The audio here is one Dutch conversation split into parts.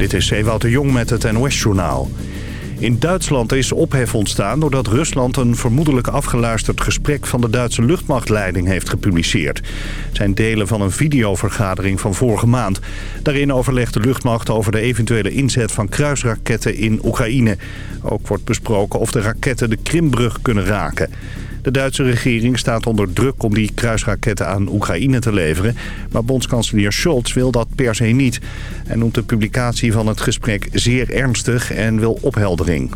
Dit is Ewout de Jong met het NOS-journaal. In Duitsland is ophef ontstaan doordat Rusland een vermoedelijk afgeluisterd gesprek van de Duitse luchtmachtleiding heeft gepubliceerd. Het zijn delen van een videovergadering van vorige maand. Daarin overlegt de luchtmacht over de eventuele inzet van kruisraketten in Oekraïne. Ook wordt besproken of de raketten de Krimbrug kunnen raken. De Duitse regering staat onder druk om die kruisraketten aan Oekraïne te leveren. Maar bondskanselier Scholz wil dat per se niet. Hij noemt de publicatie van het gesprek zeer ernstig en wil opheldering.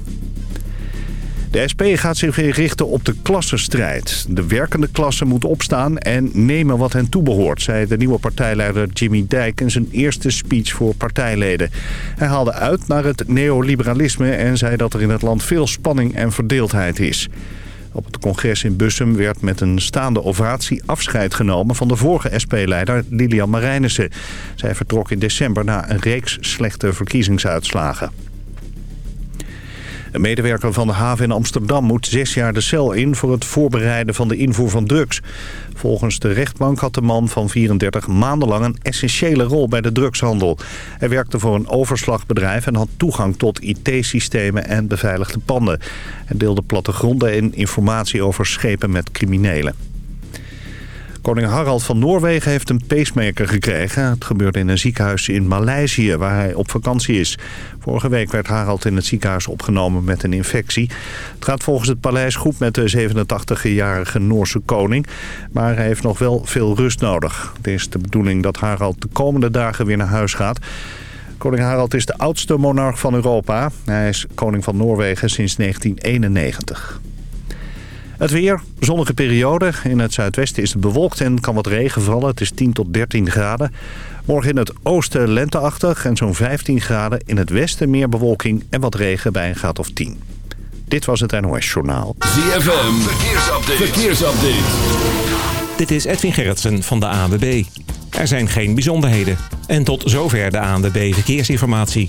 De SP gaat zich weer richten op de klassenstrijd. De werkende klasse moet opstaan en nemen wat hen toebehoort... zei de nieuwe partijleider Jimmy Dijk in zijn eerste speech voor partijleden. Hij haalde uit naar het neoliberalisme en zei dat er in het land veel spanning en verdeeldheid is. Op het congres in Bussum werd met een staande ovatie afscheid genomen van de vorige SP-leider Lilian Marijnissen. Zij vertrok in december na een reeks slechte verkiezingsuitslagen. Een medewerker van de haven in Amsterdam moet zes jaar de cel in... voor het voorbereiden van de invoer van drugs. Volgens de rechtbank had de man van 34 maandenlang een essentiële rol bij de drugshandel. Hij werkte voor een overslagbedrijf en had toegang tot IT-systemen en beveiligde panden. Hij deelde plattegronden en informatie over schepen met criminelen. Koning Harald van Noorwegen heeft een pacemaker gekregen. Het gebeurde in een ziekenhuis in Maleisië, waar hij op vakantie is. Vorige week werd Harald in het ziekenhuis opgenomen met een infectie. Het gaat volgens het paleis goed met de 87-jarige Noorse koning. Maar hij heeft nog wel veel rust nodig. Het is de bedoeling dat Harald de komende dagen weer naar huis gaat. Koning Harald is de oudste monarch van Europa. Hij is koning van Noorwegen sinds 1991. Het weer, zonnige periode. In het zuidwesten is het bewolkt en kan wat regen vallen. Het is 10 tot 13 graden. Morgen in het oosten lenteachtig en zo'n 15 graden. In het westen meer bewolking en wat regen bij een graad of 10. Dit was het NOS Journaal. ZFM, verkeersupdate. verkeersupdate. Dit is Edwin Gerritsen van de ANWB. Er zijn geen bijzonderheden. En tot zover de ANWB Verkeersinformatie.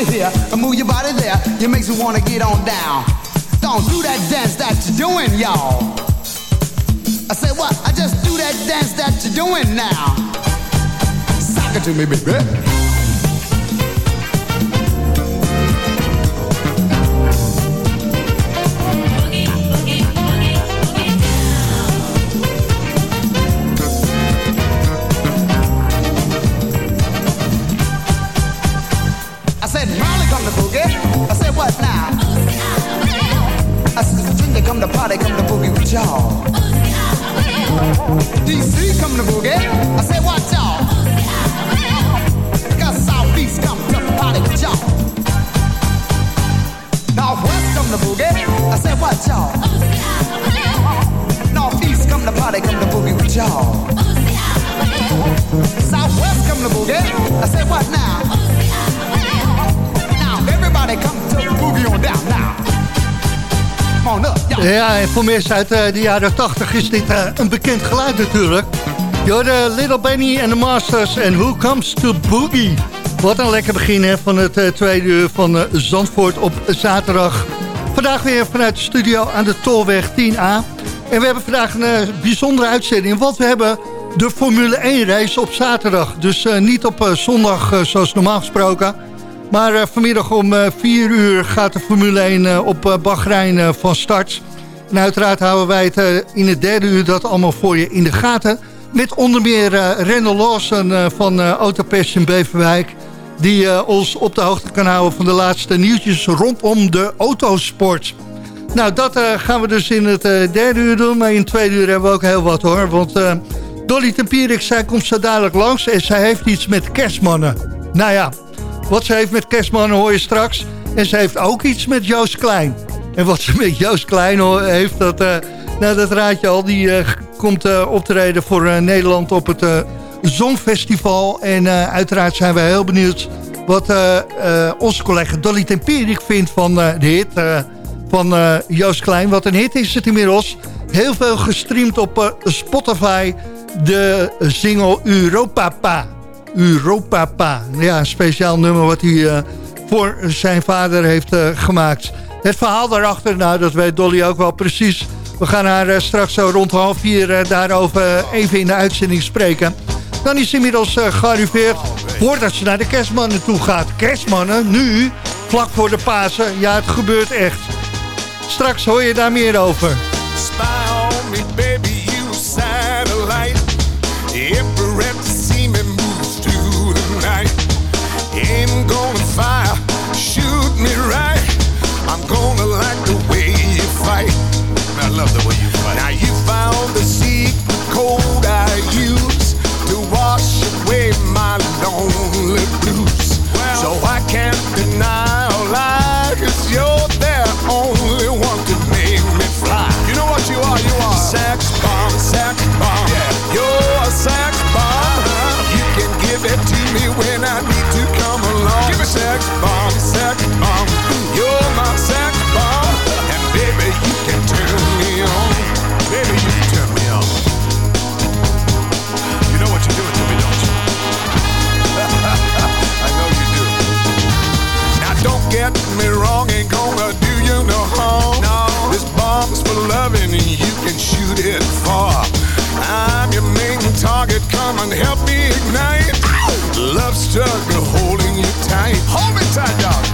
Body here and move your body there, you makes me wanna get on down. Don't do that dance that you're doing, y'all. I said what? I just do that dance that you're doing now. Sock it to me, baby. Come to party, come to boogie with y'all. DC come to boogie. I say watch y'all. Got Southeast come to party with y'all. Northwest come to boogie. I say watch y'all. Northeast come to party, come to boogie with y'all. Southwest come to boogie. I say what now? Now everybody come to boogie on down now. Ja, en voor mensen uit uh, de jaren 80 is dit uh, een bekend geluid natuurlijk. You're Little Benny and the Masters en Who Comes to Boogie. Wat een lekker begin hè, van het uh, tweede uur van Zandvoort op zaterdag. Vandaag weer vanuit de studio aan de Tolweg 10A. En we hebben vandaag een bijzondere uitzending, want we hebben de Formule 1 race op zaterdag. Dus niet op zondag zoals normaal gesproken... Maar uh, vanmiddag om uh, eh, 4 uur gaat de Formule 1 uh, eh, op Bahrein van start. En uiteraard houden wij het in het derde uur dat allemaal voor je in de gaten. Met onder meer Randall Lawson van Autopassion Beverwijk. Die ons op de hoogte kan houden van de laatste nieuwtjes rondom de autosport. Nou, dat gaan we dus in het derde uur doen. Maar in het tweede uur hebben we ook heel wat hoor. Want Dolly Tempierik, zij komt zo dadelijk langs. En zij heeft iets met kerstmannen. Nou ja, wat ze heeft met Kerstman hoor je straks. En ze heeft ook iets met Joost Klein. En wat ze met Joost Klein heeft, dat, uh, nou, dat raad je al. Die uh, komt uh, optreden voor Nederland op het Zongfestival. En uiteraard zijn we heel benieuwd wat onze collega Dolly Tempierik vindt van de hit van Joost Klein. Wat een hit is het inmiddels. Heel veel gestreamd op Spotify. De single Europa Pa. Europapa. Ja, een speciaal nummer wat hij uh, voor zijn vader heeft uh, gemaakt. Het verhaal daarachter, nou dat weet Dolly ook wel precies. We gaan haar uh, straks zo rond half vier daarover even in de uitzending spreken. Dan is inmiddels gearriveerd voordat ze naar de kerstmannen toe gaat. Kerstmannen, nu, vlak voor de Pasen. Ja, het gebeurt echt. Straks hoor je daar meer over. I love the way you fight. Now you found the secret code I use to wash away my lonely blues. Well, so I can't deny target, come and help me ignite. Love struggle holding you tight. Hold me tight, dog.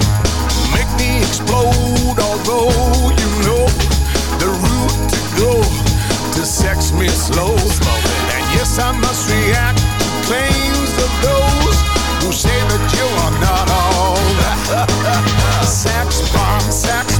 Make me explode, although you know the route to go to sex me slow. And yes, I must react to claims of those who say that you are not all sex bomb, sex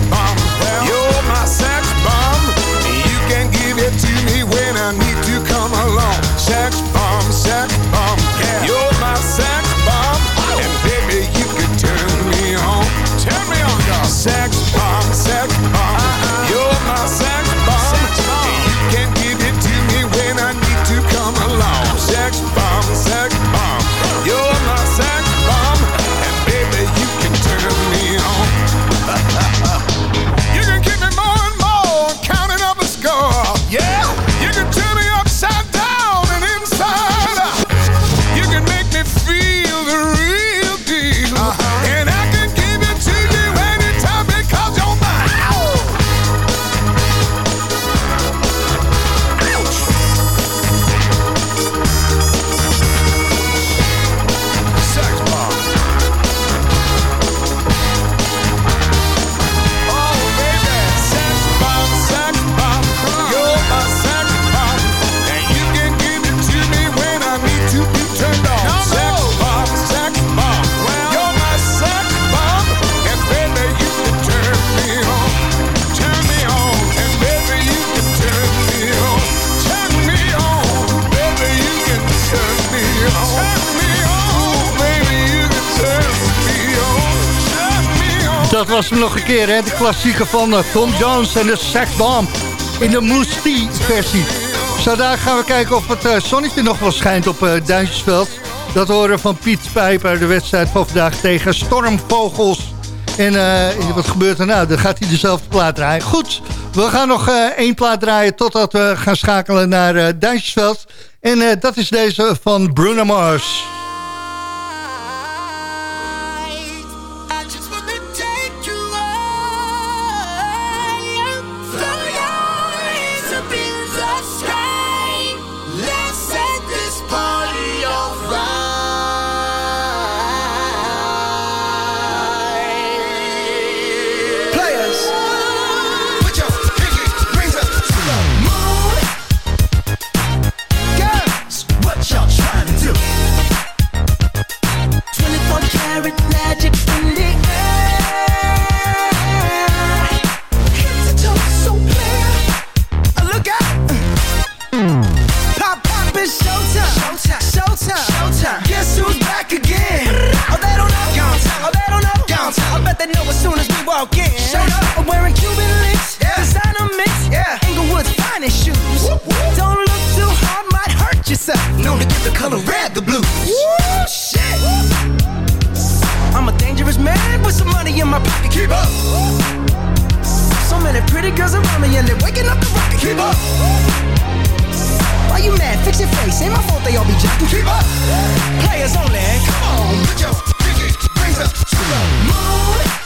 was hem nog een keer, hè? De klassieker van uh, Tom Jones en de Sax Bomb. In de Moose versie. Zo daar gaan we kijken of het uh, zonnetje nog wel schijnt op uh, Duintjesveld. Dat horen van Piet Pijper, de wedstrijd van vandaag tegen Stormvogels. En wat gebeurt er nou? Dan gaat hij dezelfde plaat draaien. Goed, we gaan nog één plaat draaien totdat we gaan schakelen naar uh, Duintjesveld. En dat is deze van Bruno Mars. better know as soon as we walk in. Shut up. I'm wearing Cuban links, yeah. designer mix, yeah. Englewood's finest shoes. Whoop, whoop. Don't look too hard, might hurt yourself. Known to get the color red, the blues. Woo, shit. Whoop. I'm a dangerous man with some money in my pocket. Keep up. So many pretty girls around me and they're waking up the rocket. Keep up. Why you mad? Fix your face. Ain't my fault they all be jacking. Keep up. Players only. Come on, put your danger. Move.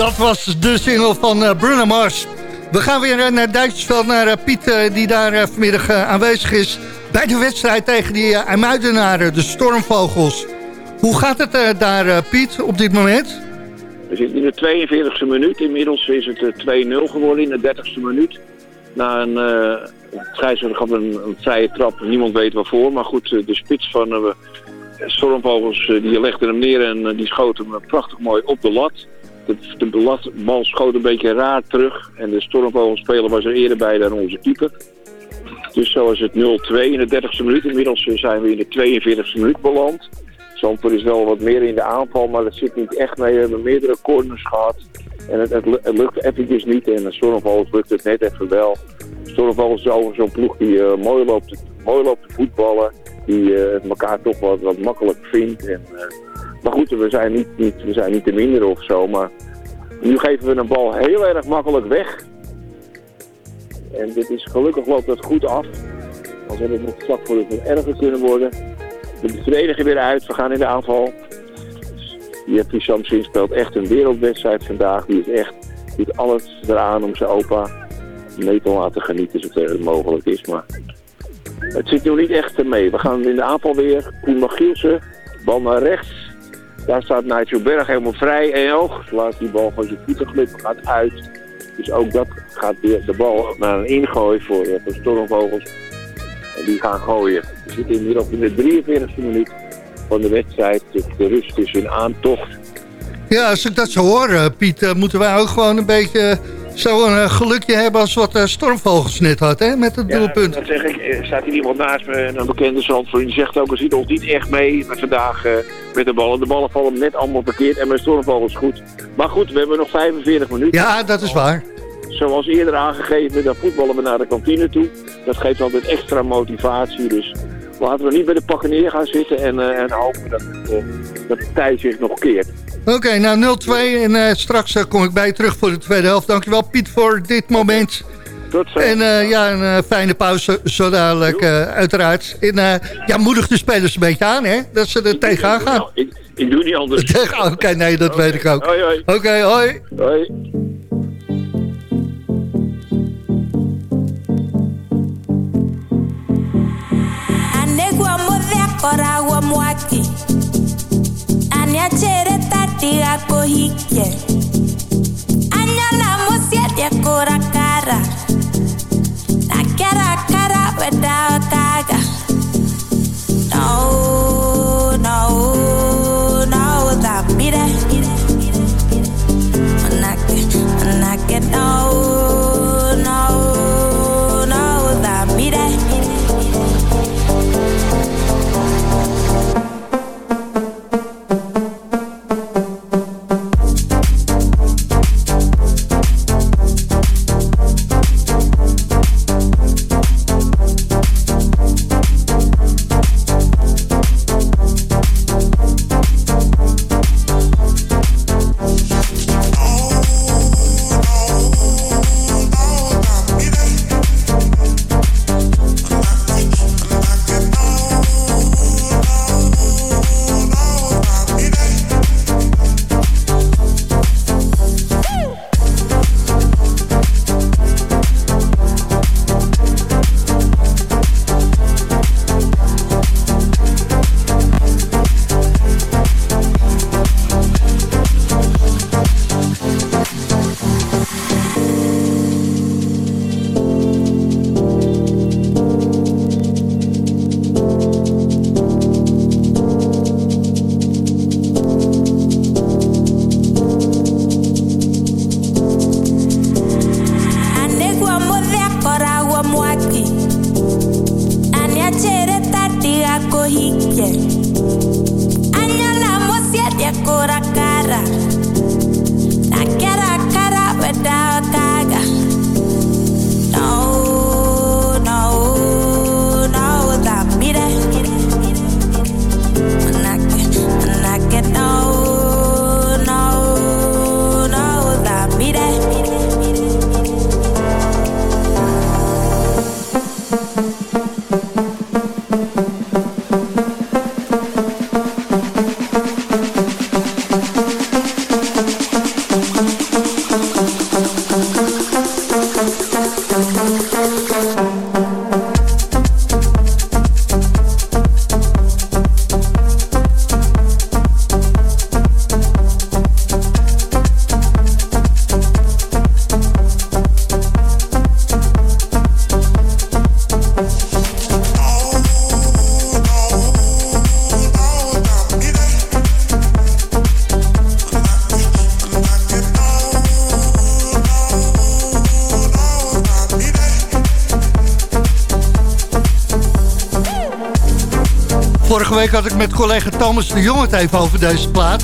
Dat was de single van uh, Bruno Mars. We gaan weer uh, naar Duitsersveld, naar uh, Piet, die daar vanmiddag aanwezig is... bij de wedstrijd tegen die uh, Muidenaren, de Stormvogels. Hoe gaat het daar, Piet, op dit moment? We zitten in de 42e minuut. Inmiddels is het 2-0 geworden in de 30e minuut. Na een uh, gaf een, een vrije trap. Niemand weet waarvoor. Maar goed, de spits van Stormvogels die legde hem neer en die schoot hem prachtig mooi op de lat. De, de bal schoot een beetje raar terug. En de stormvogelspeler was er eerder bij dan onze keeper. Dus zo is het 0-2 in de 30e minuut. Inmiddels zijn we in de 42e minuut beland. Zandvoort is wel wat meer in de aanval, maar dat zit niet echt mee. We hebben meerdere corners gehad. En het, het, het lukt eventjes niet. En de Stormvogels lukt het net even wel. Stormvogels is over zo'n ploeg die uh, mooi, loopt, mooi loopt te voetballen. die eh, elkaar toch wat, makkelijk vindt. En, eh, maar goed, we zijn niet, niet, we zijn niet te minder of zo. Maar nu geven we een bal heel erg makkelijk weg. En dit is gelukkig loopt het goed af. Als we het nog vlak voor het erger kunnen worden. De verdediger weer uit, we gaan in de aanval. Jeffrey Samsin speelt echt een wereldwedstrijd vandaag. Die is echt, doet alles eraan om zijn opa mee te laten genieten zover het mogelijk is. Maar het zit nu niet echt mee. We gaan in de aanval weer. Koen Magielsen, bal naar rechts. Daar staat Nigel Berg helemaal vrij. En oog, laat die bal van zijn voeten glippen, gaat uit. Dus ook dat gaat weer de bal naar een ingooi voor, eh, voor Stormvogels. En die gaan gooien. We zitten inmiddels in de 43e minuut van de wedstrijd. De rust is in aantocht. Ja, als ik dat zo hoor, eh, Piet, eh, moeten wij ook gewoon een beetje zo'n eh, gelukje hebben als wat eh, Stormvogels net had, hè, met het doelpunt. dat zeg ik. Er staat hier iemand naast me, een bekende zandvoort. Die zegt ook, er zit ons niet echt mee met vandaag eh, met de ballen. De ballen vallen net allemaal verkeerd en met Stormvogels goed. Maar goed, we hebben nog 45 minuten. Ja, dat is waar. Zoals eerder aangegeven, dan voetballen we naar de kantine toe. Dat geeft altijd extra motivatie. Dus laten we niet bij de pakken neer gaan zitten en, eh, en hopen dat, eh, dat de tijd zich nog keert. Oké, nou 0-2 en eh, straks eh, kom ik bij je terug voor de tweede helft. Dankjewel Piet voor dit moment. Tot zo. En eh, ja, een fijne pauze zo dadelijk eh, uiteraard. En eh, ja, moedig de spelers een beetje aan, hè? Dat ze er tegenaan gaan. Nou, ik, ik doe niet anders. Tegen- Oké, nee, dat weet ik ook. Hoi, hoi. Oké, hoi. Hoi. mwaki Ania Niacere tati ako hikye Anyala mo siete akora kara. Nakera kara weda kaga No, no, no, that be that When I no. Vorige week had ik met collega Thomas de Jong het even over deze plaat.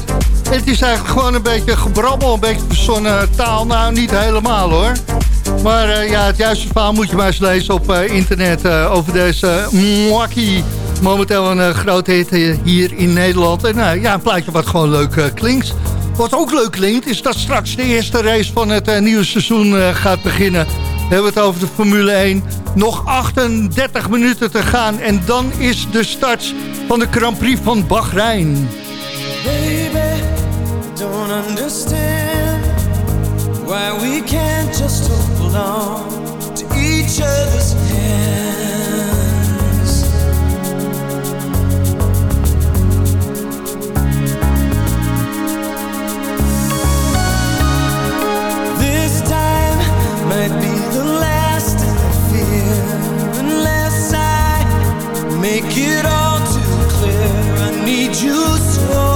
Het is eigenlijk gewoon een beetje gebrabbel, een beetje verzonnen taal. Nou, niet helemaal hoor. Maar eh, ja, het juiste verhaal moet je maar eens lezen op eh, internet eh, over deze Mwaki Momenteel een grote hit hier in Nederland. En ja, een plaatje wat gewoon leuk klinkt. Wat ook leuk klinkt, is dat straks de eerste race van het nieuwe seizoen gaat beginnen. We hebben het over de Formule 1. Nog 38 minuten te gaan en dan is de start van de Grand Prix van Bahrein. Baby, don't understand why we can't just hold on to each other's hands. This time might be the last I fear unless I make it all you so.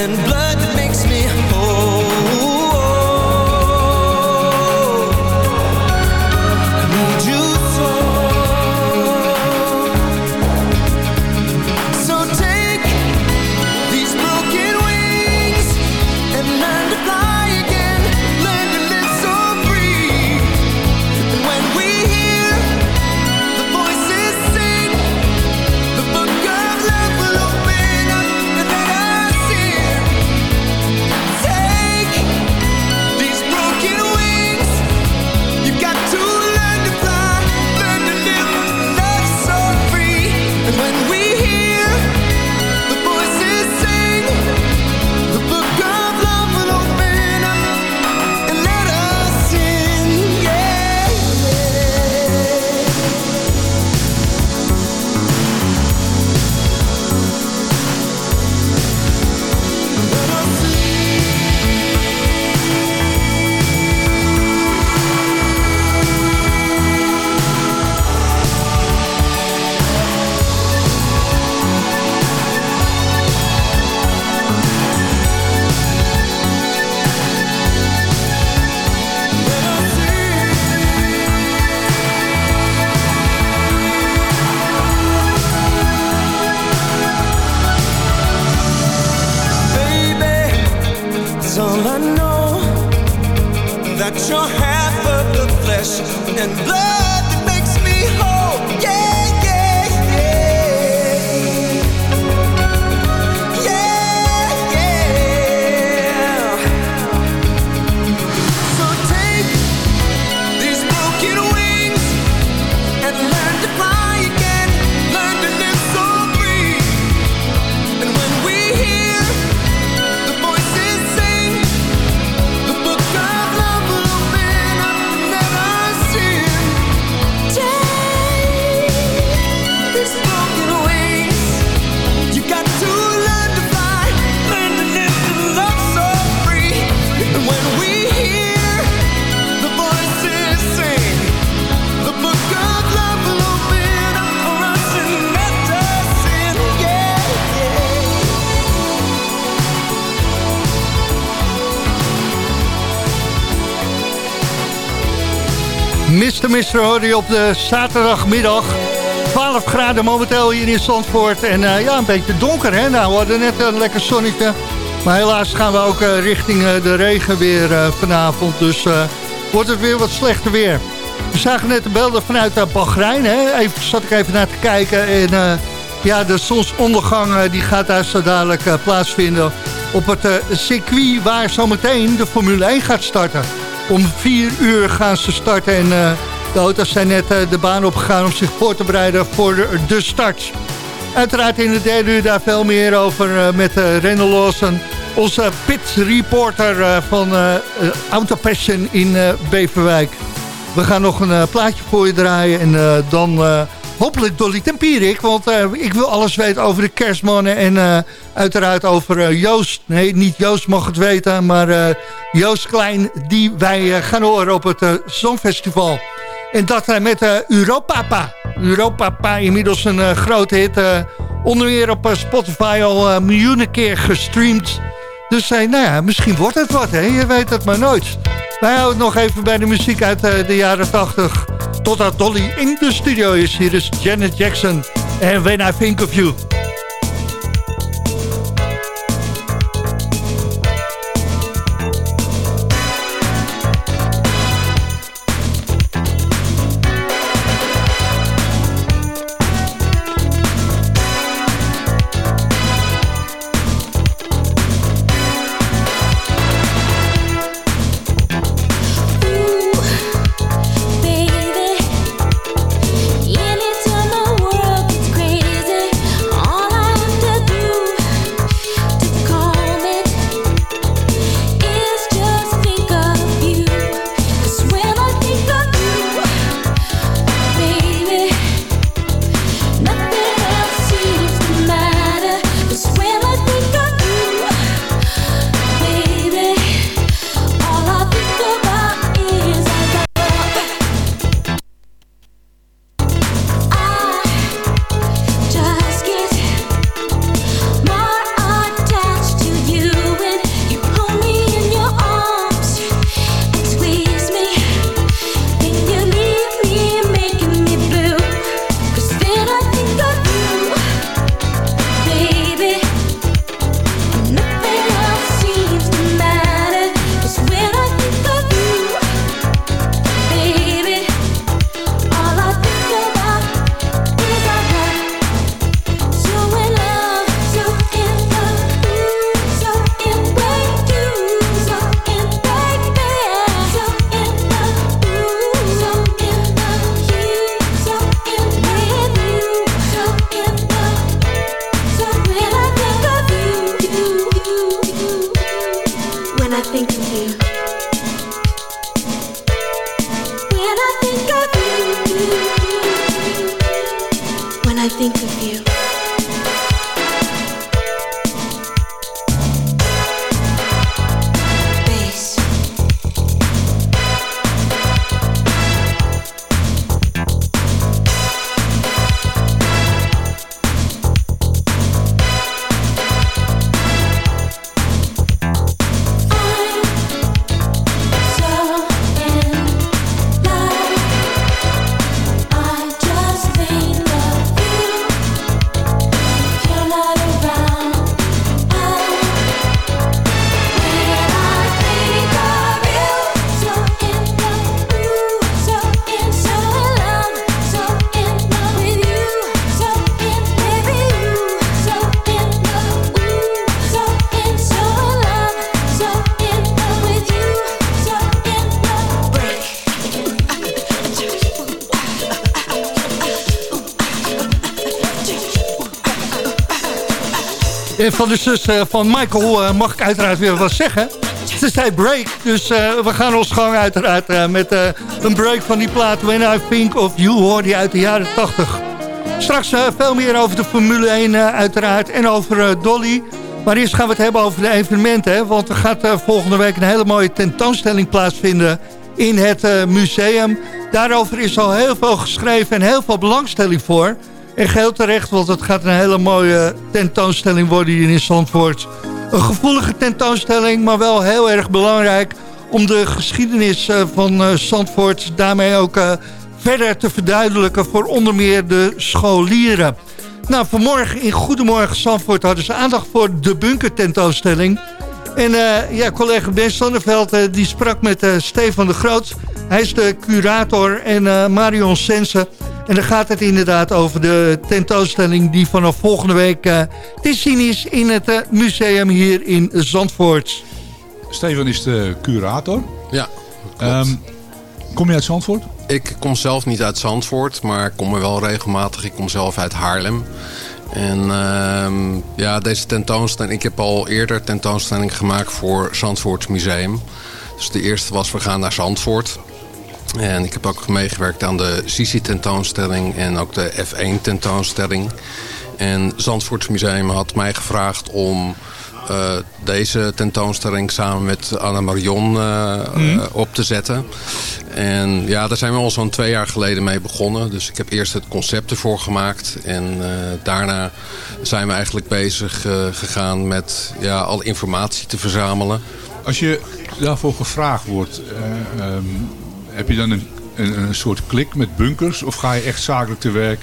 And blood Mister hoorde je op de zaterdagmiddag. 12 graden momenteel hier in Zandvoort. En eh, ja, een beetje donker hè. Nou, we hadden net een lekker zonnetje. Maar helaas gaan we ook eh, richting eh, de regen weer vanavond. Dus wordt het weer wat slechter weer. We zagen net de beelden vanuit Bahrein. Hè. Even, zat ik even naar te kijken. En ja, de zonsondergang die gaat daar zo dadelijk plaatsvinden. Op het circuit waar zometeen de Formule 1 gaat starten. Om vier uur gaan ze starten en... eh, De auto's zijn net eh, de baan opgegaan om zich voor te bereiden voor de, start. Uiteraard in de derde uur daar veel meer over eh, met uh, Randall Lawson. Onze pit reporter eh, van eh eh, Auto Passion in eh, Beverwijk. We gaan nog een eh, plaatje voor je draaien en eh, dan eh, hopelijk Dolly Tempierik. Want eh, ik wil alles weten over de kerstmannen en eh, uiteraard over eh, Joost. Nee, niet Joost mag het weten, maar eh, Joost Klein die wij eh, gaan horen op het Songfestival. En dat eh, met uh, Europapa. Europapa, inmiddels een eh, grote hit. eh, onder meer op eh, Spotify al eh, miljoenen keer gestreamd. Dus eh, nou ja, misschien wordt het wat, hè? je weet het maar nooit. Wij houden nog even bij de muziek uit eh, de jaren 80. Totdat Dolly in de studio is. Hier is Janet Jackson en When I Think of You. En van de zus eh, van Michael eh, mag ik uiteraard weer wat zeggen. Ze zei break, dus eh, we gaan ons gang uiteraard eh, met eh, een break van die plaat When I Think of You hoor die uit de jaren 80. Straks eh, veel meer over de Formule 1 eh, uiteraard en over eh, Dolly. Maar eerst gaan we het hebben over de evenementen. Hè, want er gaat eh, volgende week een hele mooie tentoonstelling plaatsvinden in het eh, museum. Daarover is al heel veel geschreven en heel veel belangstelling voor. En geheel terecht, want het gaat een hele mooie tentoonstelling worden hier in Zandvoort. Een gevoelige tentoonstelling, maar wel heel erg belangrijk... om de geschiedenis eh, van eh, Zandvoort daarmee ook eh, verder te verduidelijken... voor onder meer de scholieren. Nou, vanmorgen in Goedemorgen Zandvoort hadden ze aandacht voor de bunker tentoonstelling. En ja, collega Ben Sonneveld die sprak met eh, Stefan de Groot. Hij is de curator en Marion Sense. En dan gaat het inderdaad over de tentoonstelling die vanaf volgende week eh, te zien is in het eh, museum hier in Zandvoort. Steven is de curator. Ja, Ehm, kom je uit Zandvoort? Ik kom zelf niet uit Zandvoort, maar ik kom er wel regelmatig. Ik kom zelf uit Haarlem. En ehm, ja, deze tentoonstelling... Ik heb al eerder tentoonstelling gemaakt voor Zandvoort Museum. Dus de eerste was We gaan naar Zandvoort. En ik heb ook meegewerkt aan de Sisi tentoonstelling en ook de F1 tentoonstelling. En Zandvoorts Museum had mij gevraagd om eh, deze tentoonstelling samen met Anna Marion eh, eh, op te zetten. En ja, daar zijn we al zo'n twee jaar geleden mee begonnen. Dus ik heb eerst het concept ervoor gemaakt. En daarna zijn we eigenlijk bezig gegaan met ja, alle informatie te verzamelen. Als je daarvoor gevraagd wordt, eh, ehm, heb je dan een, een, een soort klik met bunkers? Of ga je echt zakelijk te werk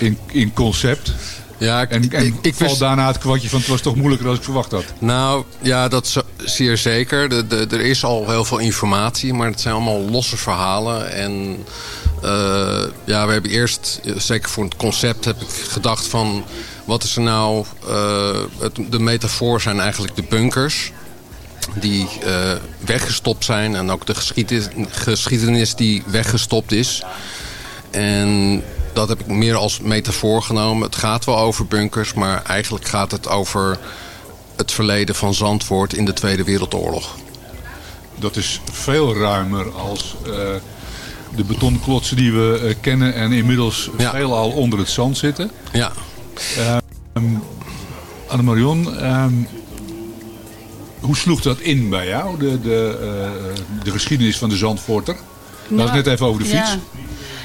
in, in concept? Ja, ik, En, en ik, wist- daarna het kwartje van het was toch moeilijker dan ik verwacht had? Nou, ja, dat is zeer zeker. De, de, er is al heel veel informatie, maar het zijn allemaal losse verhalen. En eh, ja, we hebben eerst, eh, zeker voor het concept, heb ik gedacht van... wat is er nou... eh, het, de metafoor zijn eigenlijk de bunkers die eh, weggestopt zijn... en ook de geschiedenis, geschiedenis die weggestopt is. En dat heb ik meer als metafoor genomen. Het gaat wel over bunkers, maar eigenlijk gaat het over het verleden van Zandvoort in de Tweede Wereldoorlog. Dat is veel ruimer als eh, de betonklotsen die we eh, kennen en inmiddels Ja. veelal onder het zand zitten. Ja, Anne-Marion, ehm, hoe sloeg dat in bij jou, de, de, eh, de geschiedenis van de Zandvoorter? We hadden het net even over de fiets. Ja.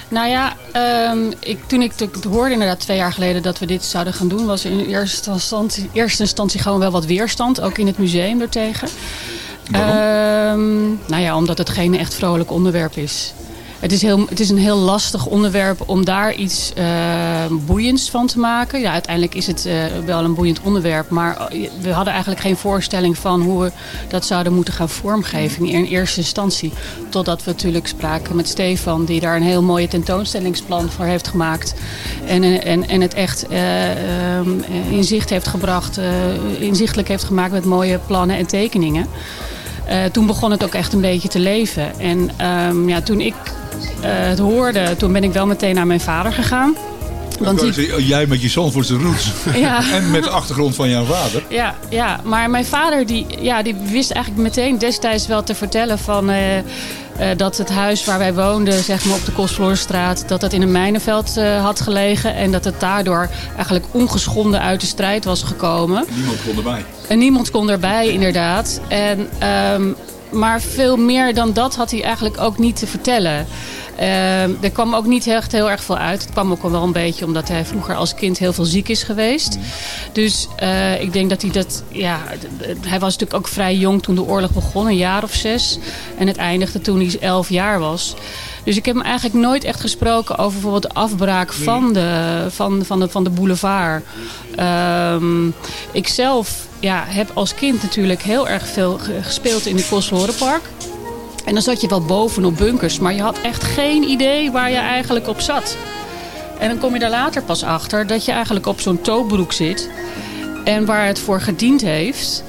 Nou ja, ehm, ik, toen ik het hoorde inderdaad twee jaar geleden dat we dit zouden gaan doen... was er in eerste instantie, eerste instantie gewoon wel wat weerstand, ook in het museum ertegen. Ehm, nou ja, omdat het geen echt vrolijk onderwerp is. Het is, heel, het is een heel lastig onderwerp om daar iets eh, boeiends van te maken. Ja, uiteindelijk is het eh, wel een boeiend onderwerp. Maar eh, we hadden eigenlijk geen voorstelling van hoe we dat zouden moeten gaan vormgeven in eerste instantie. Totdat we natuurlijk spraken met Stefan, die daar een heel mooie tentoonstellingsplan voor heeft gemaakt. En, en, en het echt ehm, in zicht heeft gebracht, inzichtelijk heeft gemaakt met mooie plannen en tekeningen. Toen begon het ook echt een beetje te leven. En ehm, ja, toen ik het hoorde, toen ben ik wel meteen naar mijn vader gegaan. Want die, Jij met je Zandvoortse roots Ja. en met de achtergrond van jouw vader. ja, ja, maar mijn vader die, ja, die wist eigenlijk meteen destijds wel te vertellen van... eh, eh, dat het huis waar wij woonden, zeg maar op de Kostverlorenstraat... dat dat in een mijnenveld eh, had gelegen. En dat het daardoor eigenlijk ongeschonden uit de strijd was gekomen. Niemand kon erbij. En niemand kon erbij, inderdaad. En, ehm, maar veel meer dan dat had hij eigenlijk ook niet te vertellen. Ehm, er kwam ook niet echt heel erg veel uit. Het kwam ook wel een beetje omdat hij vroeger als kind heel veel ziek is geweest. Dus eh, ik denk dat hij dat... Ja, hij was natuurlijk ook vrij jong toen de oorlog begon, een jaar of zes. En het eindigde toen hij elf jaar was. Dus ik heb hem eigenlijk nooit echt gesproken over bijvoorbeeld de afbraak van de, van, van de, van de boulevard. Ehm, ik zelf ja, heb als kind natuurlijk heel erg veel ge- gespeeld in het Kostverlorenpark. En dan zat je wel bovenop bunkers, maar je had echt geen idee waar je eigenlijk op zat. En dan kom je daar later pas achter dat je eigenlijk op zo'n toobroek zit. En waar het voor gediend heeft.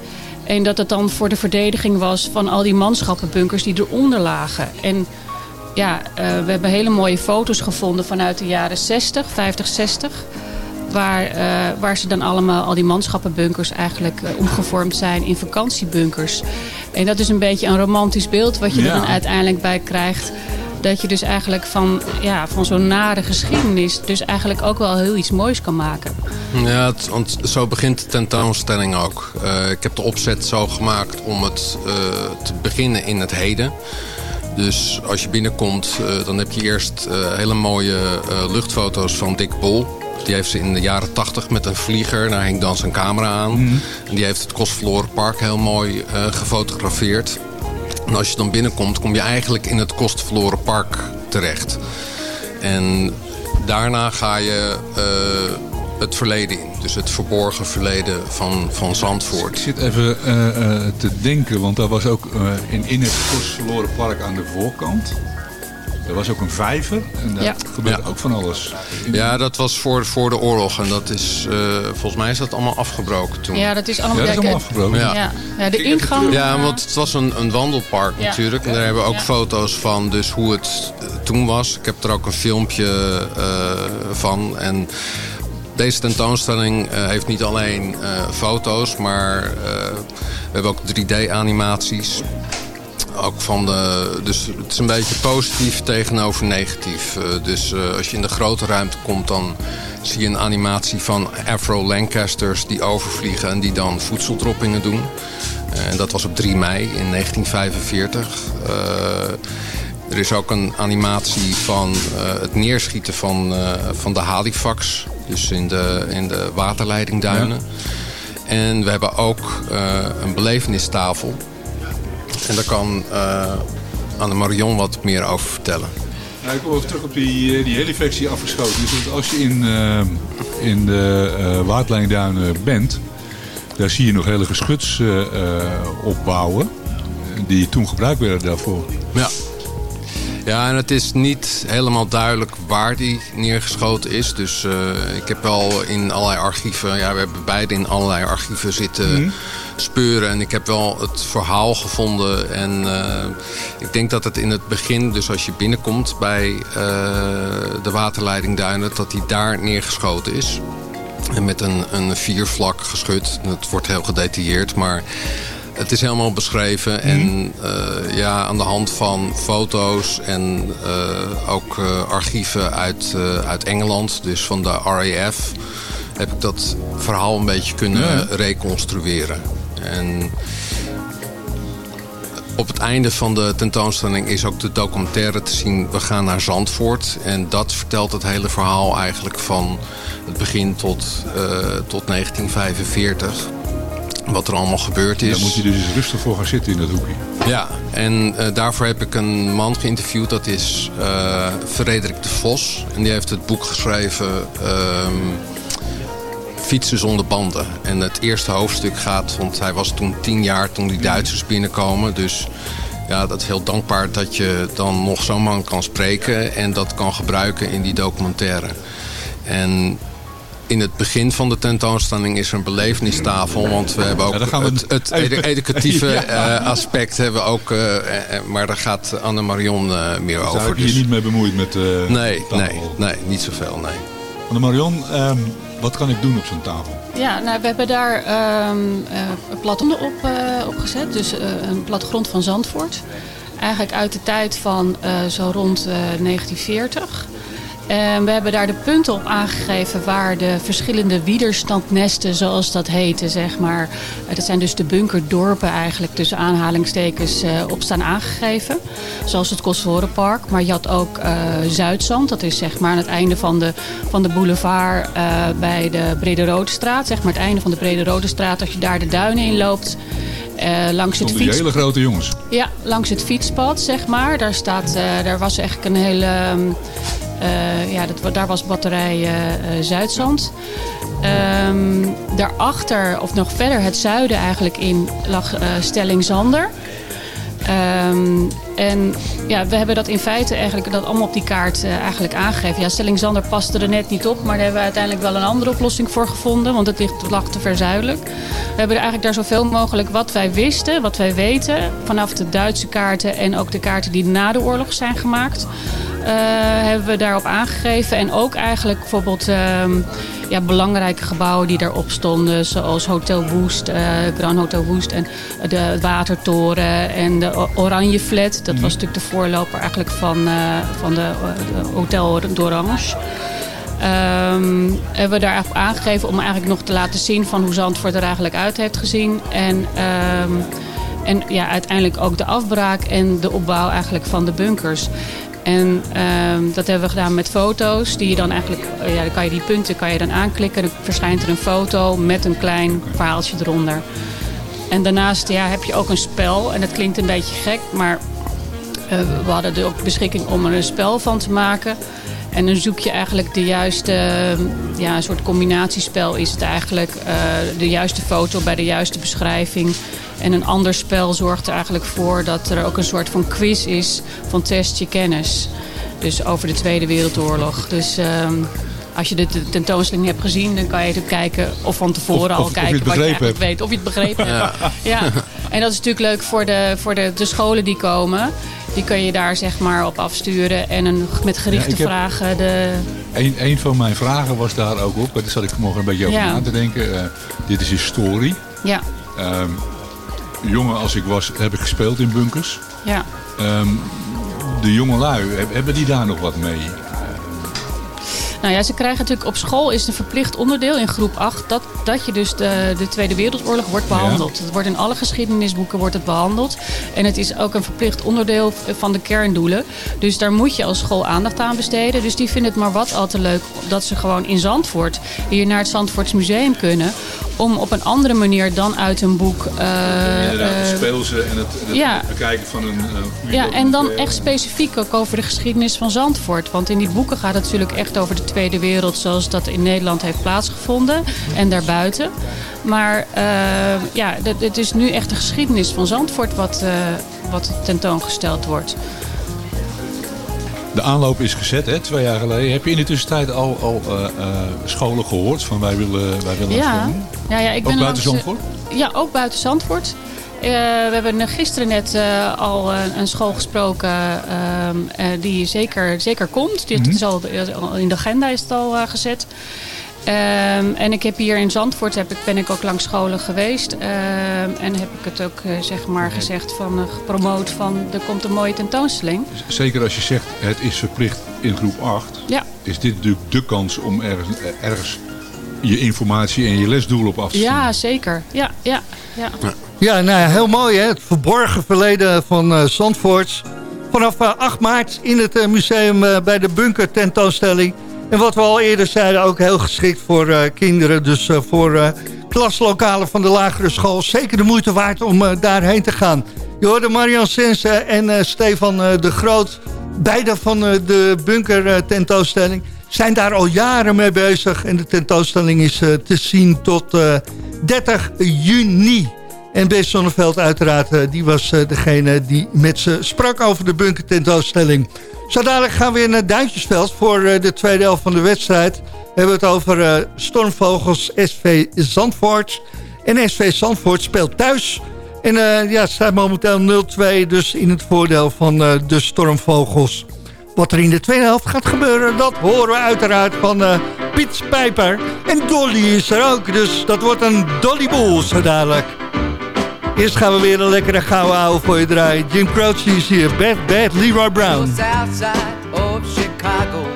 En dat het dan voor de verdediging was van al die manschappenbunkers die eronder lagen. En ja, eh, we hebben hele mooie foto's gevonden vanuit de jaren 60, 50, 60. Waar, eh, waar ze dan allemaal, al die manschappenbunkers eigenlijk eh, omgevormd zijn in vakantiebunkers. En dat is een beetje een romantisch beeld wat je Ja. er dan uiteindelijk bij krijgt. Dat je dus eigenlijk van, ja, van zo'n nare geschiedenis dus eigenlijk ook wel heel iets moois kan maken. Ja, het- want zo begint de tentoonstelling ook. Ik heb de opzet zo gemaakt om het te beginnen in het heden. Dus als je binnenkomt, eh, dan heb je eerst eh, hele mooie eh, luchtfoto's van Dick Bol. Die heeft ze in de jaren 80 met een vlieger. Daar hing dan zijn camera aan. En die heeft het Kostverloren Park heel mooi gefotografeerd. En als je dan binnenkomt, kom je eigenlijk in het Kostverloren Park terecht. En daarna ga je het verleden in. Dus het verborgen verleden van, van Ik Zandvoort. zit even eh, eh, te denken, want daar was ook eh, in, in het Kostverloren Park aan de voorkant. Er was ook een vijver en daar Ja. gebeurde Ja. ook van alles. Ja, dat was voor, voor de oorlog. En dat is, eh, volgens mij is dat allemaal afgebroken toen. Ja, dat is allemaal... Ja, dat is allemaal afgebroken. Ja. Ja, ja de ingang... Ja, want het was een, een wandelpark Ja. natuurlijk. En daar hebben we ook Ja. foto's van dus hoe het toen was. Ik heb er ook een filmpje eh, van. En deze tentoonstelling eh, heeft niet alleen eh, foto's, maar eh, we hebben ook 3D-animaties. Ook van de, dus het is een beetje positief tegenover negatief. Dus als je in de grote ruimte komt, dan zie je een animatie van Afro Lancasters die overvliegen en die dan voedseldroppingen doen. En dat was op 3 mei in 1945. Er is ook een animatie van eh, het neerschieten van, eh, van de Halifax. Dus in de, in de waterleidingduinen. En we hebben ook eh, een belevenistafel. En daar kan Anne Marion wat meer over vertellen. Nou, ik kom even terug op die, die Halifax die afgeschoten is. Want als je in, in de uh, Waardlijnduinen bent, daar zie je nog hele geschutsopbouwen. die toen gebruikt werden daarvoor. Ja. Ja, en het is niet helemaal duidelijk waar die neergeschoten is. Dus eh, ik heb wel in allerlei archieven... Ja, we hebben beide in allerlei archieven zitten Mhm. speuren. En ik heb wel het verhaal gevonden. En eh, ik denk dat het in het begin, dus als je binnenkomt bij eh, de waterleidingduinen... dat die daar neergeschoten is. En met een, een viervlak geschut. Het wordt heel gedetailleerd, maar... Het is helemaal beschreven en eh, ja, aan de hand van foto's en eh, ook eh, archieven uit, uit Engeland, dus van de RAF, heb ik dat verhaal een beetje kunnen Ja. reconstrueren. En op het einde van de tentoonstelling is ook de documentaire te zien. We gaan naar Zandvoort. En dat vertelt het hele verhaal eigenlijk van het begin tot, tot 1945. Wat er allemaal gebeurd is. Daar moet je dus rustig voor gaan zitten in dat hoekje. Ja, en eh, daarvoor heb ik een man geïnterviewd. Dat is eh Frederik de Vos. En die heeft het boek geschreven... ehm, Fietsen zonder banden. En het eerste hoofdstuk gaat... Want hij was toen tien jaar toen die Duitsers binnenkomen. Dus ja, dat is heel dankbaar dat je dan nog zo'n man kan spreken... en dat kan gebruiken in die documentaire. En in het begin van de tentoonstelling is er een belevenistafel. Want we hebben ook Ja, we het, het even- edu- educatieve Ja. eh, aspect hebben we ook. eh, eh, maar daar gaat Anne Marion eh, meer over. heb je je Dus. niet mee bemoeid met eh Nee, tafel. nee, nee, niet zoveel, nee. Anne Marion, ehm, wat kan ik doen op zo'n tafel? Ja, nou, we hebben daar ehm eh, platonnen op, eh, op gezet. Dus een plattegrond van Zandvoort. Eigenlijk uit de tijd van eh, zo rond eh, 1940. En we hebben daar de punten op aangegeven waar de verschillende widerstandnesten, zoals dat heette, zeg maar. eh, dat zijn dus de bunkerdorpen eigenlijk, tussen aanhalingstekens, eh, op staan aangegeven. Zoals het Kostvorenpark. Maar je had ook eh, Zuidzand, dat is zeg maar aan het einde van de, van de boulevard bij de Brede Rode Straat. Zeg maar het einde van de Brede Rode Straat, als je daar de duinen in loopt. langs het fiets... hele grote jongens. Ja, langs het fietspad, zeg maar. Daar, staat, daar was eigenlijk een hele... eh, ja, dat, daar was batterij eh, eh, Zuidzand. Ehm, daarachter, of nog verder het zuiden eigenlijk in, lag eh Stelling Zander. Ehm, en ja, we hebben dat in feite eigenlijk dat allemaal op die kaart eigenlijk aangegeven. Ja, Stelling Zander paste er net niet op, maar daar hebben we uiteindelijk wel een andere oplossing voor gevonden, want het ligt, lag te ver zuidelijk. We hebben eigenlijk daar zoveel mogelijk wat wij wisten, wat wij weten, vanaf de Duitse kaarten en ook de kaarten die na de oorlog zijn gemaakt, hebben we daarop aangegeven. En ook eigenlijk bijvoorbeeld ehm, ja, belangrijke gebouwen die daarop stonden, zoals Hotel Woest, eh, Grand Hotel Woest en de Watertoren en de Oranje Flat. Dat was natuurlijk de voorloper eigenlijk van, eh, van de, eh, de Hotel d'Orange. Ehm, hebben we daar eigenlijk aangegeven om eigenlijk nog te laten zien van hoe Zandvoort er eigenlijk uit heeft gezien. En, ehm, en ja, uiteindelijk ook de afbraak en de opbouw eigenlijk van de bunkers. En ehm, dat hebben we gedaan met foto's. Die je dan eigenlijk, eh, ja, dan kan je die punten kan je dan aanklikken. Dan verschijnt er een foto met een klein verhaaltje eronder. En daarnaast ja, heb je ook een spel. En dat klinkt een beetje gek, maar eh, we hadden er ook beschikking om er een spel van te maken. En dan zoek je eigenlijk de juiste, ja, een soort combinatiespel is het eigenlijk. eh, de juiste foto bij de juiste beschrijving. En een ander spel zorgt er eigenlijk voor dat er ook een soort van quiz is van test je kennis. Dus over de Tweede Wereldoorlog. Dus ehm, als je de tentoonstelling hebt gezien, dan kan je even kijken of van tevoren Of- al of- of je kijken wat je weet. Of je het begrepen hebt. Ja. En dat is natuurlijk leuk voor de, voor de, de scholen die komen. Die kun je daar zeg maar op afsturen en een, met gerichte Ja, vragen de, Een, een van mijn vragen was daar ook op. Daar zat ik vanmorgen een beetje over Ja. na te denken. Eh, dit is historie. ja, Ehm, jongen als ik was, heb ik gespeeld in bunkers. ja. Ehm, de jonge lui, heb- hebben die daar nog wat mee? Nou ja, ze krijgen natuurlijk op school is een verplicht onderdeel in groep 8 dat, dat je dus de, de Tweede Wereldoorlog wordt behandeld. Het wordt in alle geschiedenisboeken wordt het behandeld. En het is ook een verplicht onderdeel van de kerndoelen. Dus daar moet je als school aandacht aan besteden. Dus die vinden het maar wat al te leuk dat ze gewoon in Zandvoort hier naar het Zandvoorts Museum kunnen. Om op een andere manier dan uit een boek. eh, Inderdaad, het eh, en het, ja. bekijken van een... eh, ja, en dan echt specifiek ook over de geschiedenis van Zandvoort. Want in die boeken gaat het natuurlijk echt over de Tweede Wereld zoals dat in Nederland heeft plaatsgevonden en daarbuiten. Maar eh, ja, het- is nu echt de geschiedenis van Zandvoort wat, eh, wat tentoongesteld wordt. De aanloop is gezet, hè, twee jaar geleden. Heb je in de tussentijd al, al eh, scholen gehoord van wij willen, wij willen Ja, ja, ja, ik ben Ook buiten Zandvoort? Ja, ook buiten Zandvoort. Eh, we hebben gisteren net eh, al eh, een school gesproken ehm, eh, die zeker, zeker komt. Dit Mhm. is al, in de agenda is het al gezet. Ehm, en ik heb hier in Zandvoort heb ik, ben ik ook langs scholen geweest. Ehm, en heb ik het ook zeg maar gezegd van gepromoot van er komt een mooie tentoonstelling. Zeker als je zegt het is verplicht in groep 8. Ja. Is dit natuurlijk de kans om ergens, ergens je informatie en je lesdoel op af te zien. Ja, zeker. Ja, ja, ja. Ja, nou ja, heel mooi hè. Het verborgen verleden van eh Zandvoort. Vanaf eh, 8 maart in het eh, museum eh, bij de Bunker tentoonstelling. En wat we al eerder zeiden, ook heel geschikt voor eh, kinderen. Dus eh, voor eh, klaslokalen van de lagere school. Zeker de moeite waard om eh, daarheen te gaan. Je hoorde Marian Sense en eh, Stefan eh, de Groot. Beide van eh, de Bunker eh, tentoonstelling. Zijn daar al jaren mee bezig. En de tentoonstelling is eh, te zien tot eh, 30 juni. En Bes Zonneveld uiteraard, eh, die was eh, degene die met ze sprak over de bunker tentoonstelling. Zo dadelijk gaan we weer naar Duintjesveld voor eh, de tweede helft van de wedstrijd. We hebben het over Stormvogels SV Zandvoort. En SV Zandvoort speelt thuis. En eh, ja, staat momenteel 0-2, dus in het voordeel van de Stormvogels. Wat er in de tweede helft gaat gebeuren, dat horen we uiteraard van Piet Pijper. En Dolly is er ook, dus dat wordt een Dollyboel zo dadelijk. Eerst gaan we weer een lekkere gouden ouwe voor je draaien. Jim Croce is hier, Bad Bad Leroy Brown. Chicago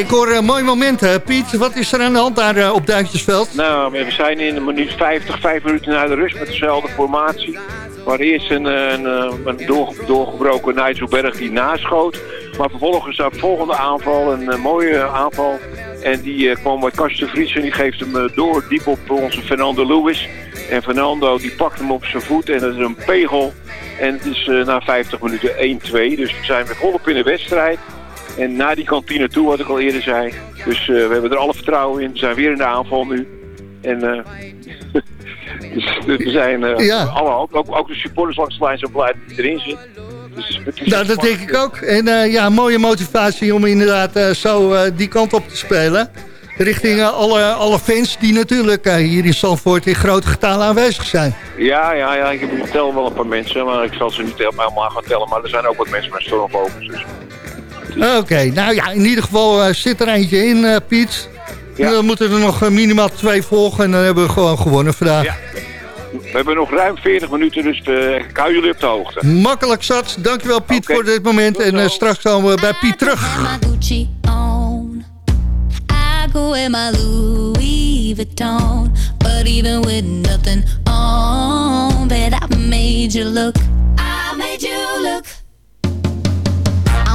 ik hoor een mooi moment, hè, Piet. Wat is er aan de hand daar eh, op Duintjesveld? Nou, we zijn in de minuut 50, 5 minuten na de rust met dezelfde formatie. Waar eerst een, een, een door, doorgebroken Nijsselberg die naschoot. Maar vervolgens de volgende aanval, een, eh, mooie aanval. En die eh, kwam bij Kastje Vries en die geeft hem eh, door diep op onze Fernando Lewis. En Fernando die pakt hem op zijn voet en dat is een pegel. En het is eh, na 50 minuten 1-2. Dus we zijn weer volop in de wedstrijd. En naar die kantine toe, wat ik al eerder zei. Dus eh, we hebben er alle vertrouwen in. We zijn weer in de aanval nu. En eh, Dus we zijn eh Ja. alle, ook, ook, ook de supporters langs de lijn zijn blij dat hij erin zit. Dus Nou, dat denk ik ook. En ja, mooie motivatie om inderdaad zo die kant op te spelen. Richting alle, alle fans die natuurlijk hier in Zandvoort in grote getalen aanwezig zijn. Ja, ja, ja, ik tel wel een paar mensen, maar ik zal ze niet helemaal gaan tellen. Maar er zijn ook wat mensen met stormvogels. Dus. Oké, nou ja, in ieder geval eh, zit er eentje in, eh, Piet. Ja. Dan moeten er nog eh, minimaal twee volgen en dan hebben we gewoon gewonnen vandaag. Ja. We hebben nog ruim 40 minuten, dus ik hou jullie op de hoogte. Makkelijk zat. Dankjewel Piet voor dit moment. En eh, straks komen we bij Piet terug. my Gucci on. I go in my Louis Vuitton. But even with nothing on, bet I made you look. I made you look.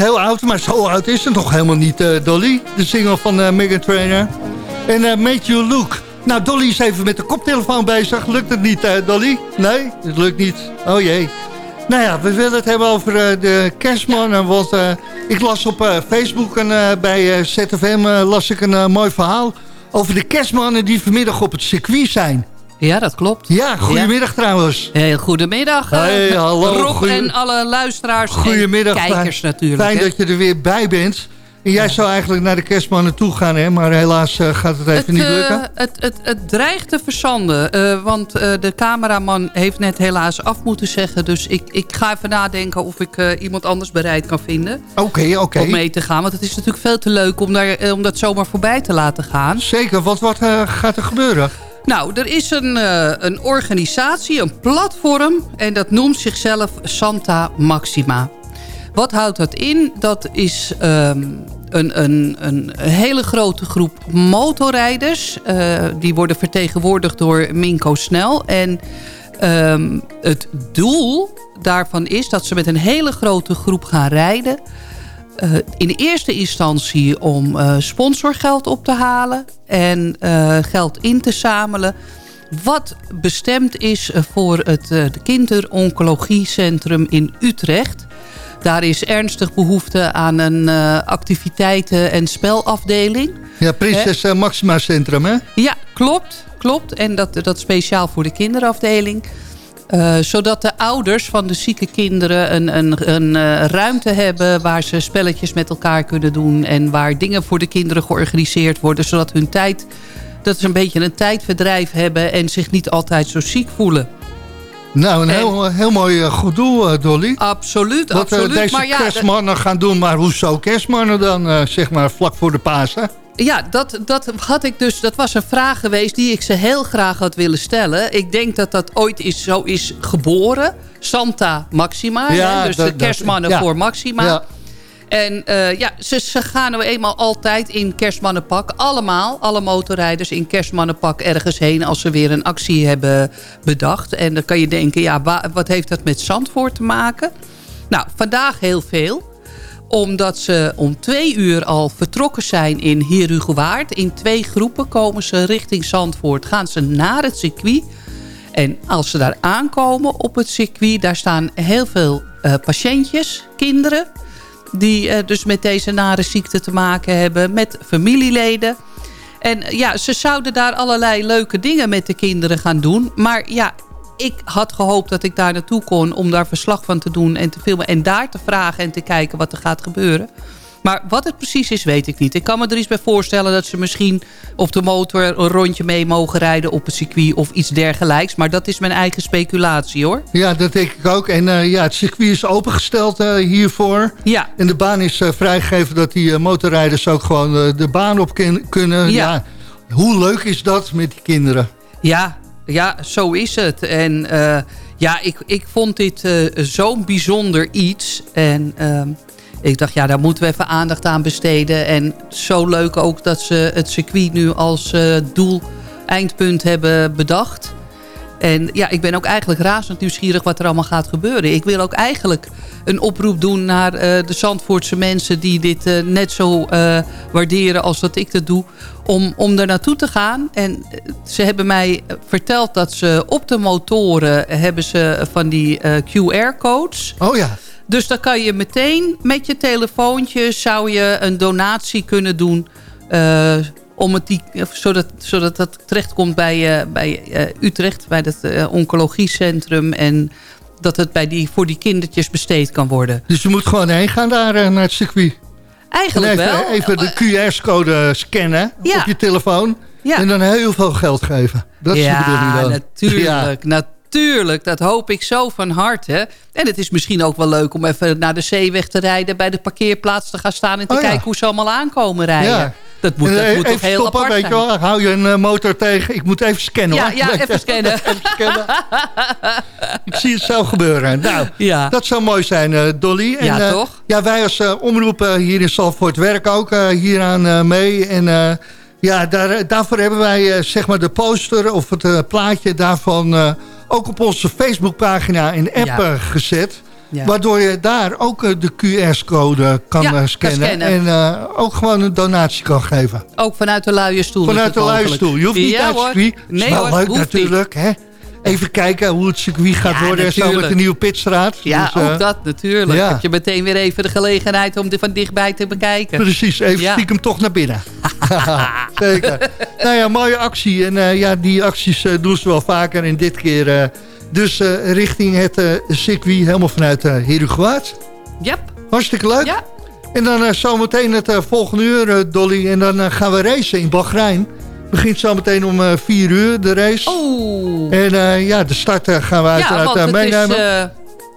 Heel oud, maar zo oud is het nog helemaal niet, eh, Dolly. De single van eh Megan Trainer. En eh Make You Look. Nou, Dolly is even met de koptelefoon bezig. Lukt het niet, eh, Dolly? Nee, het lukt niet. Oh jee. Nou ja, we willen het hebben over de kerstman. Want ik las op Facebook en bij ZFM las ik een mooi verhaal... over de kerstmannen die vanmiddag op het circuit zijn. Ja, dat klopt. Ja, goedemiddag trouwens. Heel goedemiddag. eh, Hey, hallo, Rob goeie- en alle luisteraars Goedemiddag. en kijkers fijn, natuurlijk. Fijn hè. dat je er weer bij bent. En jij zou eigenlijk naar de kerstman naartoe gaan, hè? maar helaas eh, gaat het even Het, niet eh, lukken. het, het, het dreigt te verzanden. eh, want eh, de cameraman heeft net helaas af moeten zeggen. Dus ik, ik ga even nadenken of ik eh, iemand anders bereid kan vinden. Oké, oké. Om mee te gaan. Want het is natuurlijk veel te leuk om, daar, eh, om dat zomaar voorbij te laten gaan. Zeker, wat, wat eh, gaat er gebeuren? Nou, er is een, eh, een organisatie, een platform... en dat noemt zichzelf Santa Maxima. Wat houdt dat in? Dat is ehm, een, een, een hele grote groep motorrijders. eh, die worden vertegenwoordigd door Minko Snel. En ehm, het doel daarvan is dat ze met een hele grote groep gaan rijden... Eh, in de eerste instantie om eh, sponsorgeld op te halen en eh, geld in te zamelen. Wat bestemd is voor het kinderoncologiecentrum in Utrecht. Daar is ernstig behoefte aan een activiteiten- en spelafdeling. Ja, Prinses Maxima Centrum, hè? Ja, klopt. klopt. En dat, dat speciaal voor de kinderafdeling. Uh, zodat de ouders van de zieke kinderen een, een, een uh, ruimte hebben... waar ze spelletjes met elkaar kunnen doen... en waar dingen voor de kinderen georganiseerd worden... zodat hun tijd, dat ze een beetje een tijdverdrijf hebben... en zich niet altijd zo ziek voelen. Nou, een en, heel, heel mooi uh, goed doel, Dolly. Absoluut, Wat absoluut. deze maar ja, kerstmannen gaan doen, maar hoezo kerstmannen dan, zeg maar, vlak voor de Pasen? Ja, dat, dat had ik dus. Dat was een vraag geweest die ik ze heel graag had willen stellen. Ik denk dat dat ooit is, zo is geboren. Santa Maxima. Ja, hè, dus dat- de dat- kerstmannen ja. voor Maxima. Ja. En eh, ja, ze, ze gaan nou eenmaal altijd in kerstmannenpak. Allemaal, alle motorrijders in kerstmannenpak ergens heen... als ze weer een actie hebben bedacht. En dan kan je denken, ja, wa- wat heeft dat met Zandvoort te maken? Nou, vandaag heel veel omdat ze om twee uur al vertrokken zijn in Herugewaard. In twee groepen komen ze richting Zandvoort. Gaan ze naar het circuit. En als ze daar aankomen op het circuit... daar staan heel veel eh, patiëntjes, kinderen... die eh, dus met deze nare ziekte te maken hebben. Met familieleden. En ja, ze zouden daar allerlei leuke dingen met de kinderen gaan doen. Maar ja, ik had gehoopt dat ik daar naartoe kon om daar verslag van te doen en te filmen. En daar te vragen en te kijken wat er gaat gebeuren. Maar wat het precies is, weet ik niet. Ik kan me er iets bij voorstellen dat ze misschien op de motor een rondje mee mogen rijden op het circuit of iets dergelijks. Maar dat is mijn eigen speculatie hoor. Ja, dat denk ik ook. En eh, ja, het circuit is opengesteld eh, hiervoor. Ja. En de baan is eh, vrijgegeven dat die motorrijders ook gewoon de baan op kunnen. Ja. Ja. Hoe leuk is dat met die kinderen? Ja, ja, zo is het. En eh, ja, ik, ik vond dit eh, zo'n bijzonder iets. En ehm, ik dacht, ja, daar moeten we even aandacht aan besteden. En zo leuk ook dat ze het circuit nu als eh, doel, eindpunt hebben bedacht. En ja, ik ben ook eigenlijk razend nieuwsgierig wat er allemaal gaat gebeuren. Ik wil ook eigenlijk een oproep doen naar eh, de Zandvoortse mensen... die dit eh, net zo eh, waarderen als dat ik dat doe... Om, om er naartoe te gaan. En ze hebben mij verteld dat ze op de motoren... hebben ze van die QR-codes. Oh ja. Dus dan kan je meteen met je telefoontje... zou je een donatie kunnen doen... eh, om het die, zodat, zodat dat terechtkomt bij, eh, bij eh, Utrecht, bij het eh, oncologiecentrum. En dat het bij die, voor die kindertjes besteed kan worden. Dus je moet gewoon heen gaan daar eh, naar het circuit. Eigenlijk en even, wel. even de QR-code scannen Ja. op je telefoon. Ja. En dan heel veel geld geven. Dat is de bedoeling ja, dan. natuurlijk. Natuurlijk, dat hoop ik zo van harte. En het is misschien ook wel leuk om even naar de zeeweg te rijden... bij de parkeerplaats te gaan staan en te Oh ja. kijken hoe ze allemaal aankomen rijden. Ja. Dat moet, dat eh, moet even toch heel stoppen, apart weet je wel. Hou je een eh, motor tegen. Ik moet even scannen Ja, hoor. ja, even scannen. Even scannen. Ik zie het zo gebeuren. Nou, Ja. dat zou mooi zijn, eh, Dolly. En, Ja, toch? Ja, wij als omroep hier in Zalvoort werken ook hieraan mee. En ja, daar, daarvoor hebben wij zeg maar de poster of het plaatje daarvan... ook op onze Facebookpagina en app Ja. eh, gezet. Ja. Waardoor je daar ook eh, de QR-code kan Ja, eh, kan scannen. En ook gewoon een donatie kan geven. Ook vanuit de luie stoel. Vanuit de luie stoel. Je hoeft niet ja, uit het circuit. Nee is wel hoor, leuk natuurlijk. Hè? Even kijken hoe het circuit gaat worden. Zo met natuurlijk. de nieuwe pitstraat. Ja, Dus, ook dat natuurlijk. Heb je meteen weer even de gelegenheid om dit van dichtbij te bekijken. Precies, even stiekem toch naar binnen. Zeker. Nou ja, mooie actie. En eh, ja, die acties eh, doen ze wel vaker. En dit keer eh, dus richting het circuit helemaal vanuit uh, Herugewaard. Yep. Hartstikke leuk. Ja. En dan zometeen het volgende uur, Dolly. En dan gaan we racen in Bahrein. Begint zometeen om eh 4 uur de race. Oeh. En ja, de start gaan we Ja, uiteraard is, meenemen. eh,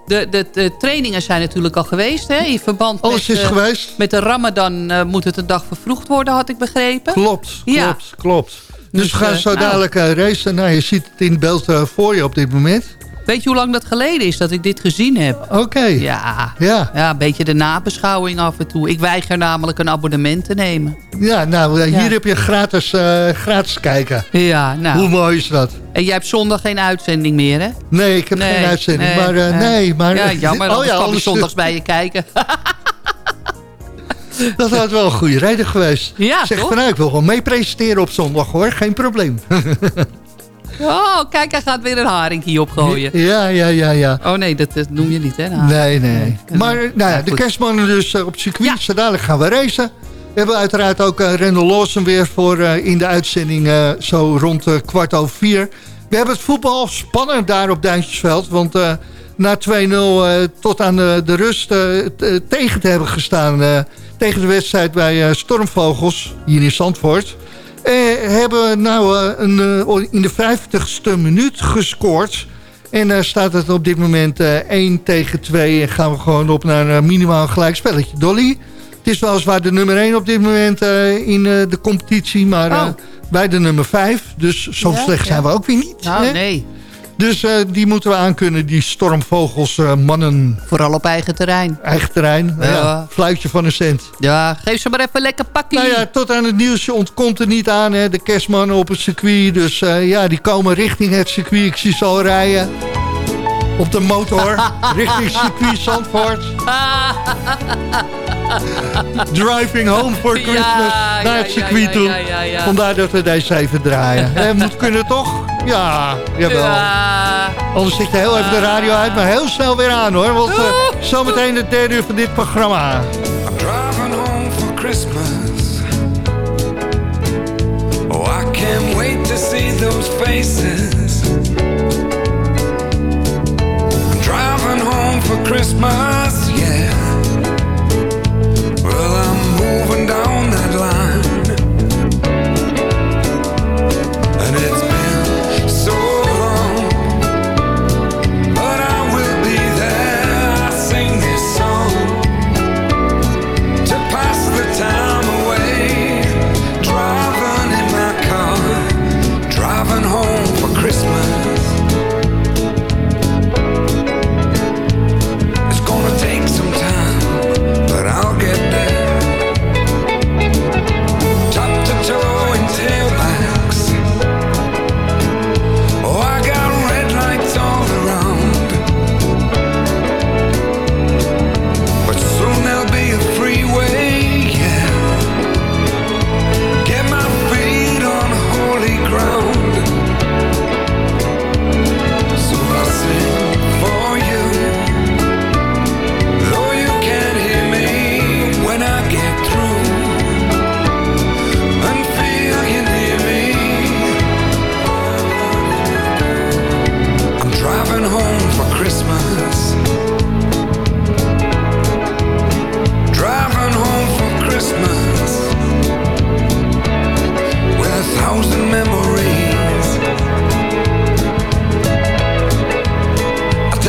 de, de, de trainingen zijn natuurlijk al geweest. Hè, in verband Alles met, is eh, geweest. Met de ramadan eh, moet het een dag vervroegd worden, had ik begrepen. Klopt, klopt, Ja. klopt. Dus, Dus, we gaan eh, zo nou. dadelijk racen. Nou, je ziet het in beeld voor je op dit moment. Weet je hoe lang dat geleden is dat ik dit gezien heb? Oké. Ja. Ja. ja, een beetje de nabeschouwing af en toe. Ik weiger namelijk een abonnement te nemen. Ja, nou, eh, Ja. hier heb je gratis, eh, gratis kijken. Ja, nou. Hoe mooi is dat? En jij hebt zondag geen uitzending meer, hè? Nee, ik heb Nee, geen uitzending. nee, maar eh, nee. maar... Ja, jammer. Oh ja, anders- zondags bij je kijken. Dat had wel een goede reden geweest. Ja, zeg toch? van nou, ik wil gewoon mee presenteren op zondag hoor. Geen probleem. Oh, kijk, hij gaat weer een haring hier opgooien. ja, ja, ja, ja. Oh nee, dat, dat noem je niet, hè? Nou, Nee, nee. Maar nou ja, Ja, de kerstmannen dus eh, op het circuit. Zo dadelijk gaan we racen. We hebben uiteraard ook uh, Rendel Lawson weer voor eh, in de uitzending eh, zo rond eh, kwart over vier. We hebben het voetbal spannend daar op Duintjesveld. Want eh, na 2-0 eh, tot aan de, de rust eh, eh, tegen te hebben gestaan... eh, tegen de wedstrijd bij eh, Stormvogels hier in Zandvoort... Eh, hebben we nou eh, een, eh, in de 50ste minuut gescoord... En uh, staat het op dit moment uh, 1 tegen 2 en gaan we gewoon op naar een uh, minimaal gelijk spelletje. Dolly, Het is weliswaar de nummer 1 op dit moment in de competitie. Maar Oh. bij de nummer 5. Dus zo Ja, slecht zijn we ook weer niet. Nou, hè? nee. Dus eh, die moeten we aankunnen, die stormvogels eh, mannen. Vooral op eigen terrein. Eigen terrein. Ja. Ja. fluitje van een cent. Ja, geef ze maar even lekker pakkie. Nou ja, tot aan het nieuwsje ontkomt er niet aan. Hè. De kerstmannen op het circuit. Dus eh, ja, die komen richting het circuit. Ik zie ze al rijden. Op de motor. richting circuit Zandvoort. Driving home for Christmas. Ja, naar het circuit toe. Vandaar dat we deze even draaien. Moet kunnen toch? Ja, jawel. Ja. Anders zit je heel even de radio uit. Maar heel snel weer aan hoor. Want eh, zometeen de derde uur van dit programma. I'm driving home for Christmas. Oh, I can't wait to see those faces. I'm driving home for Christmas, yeah.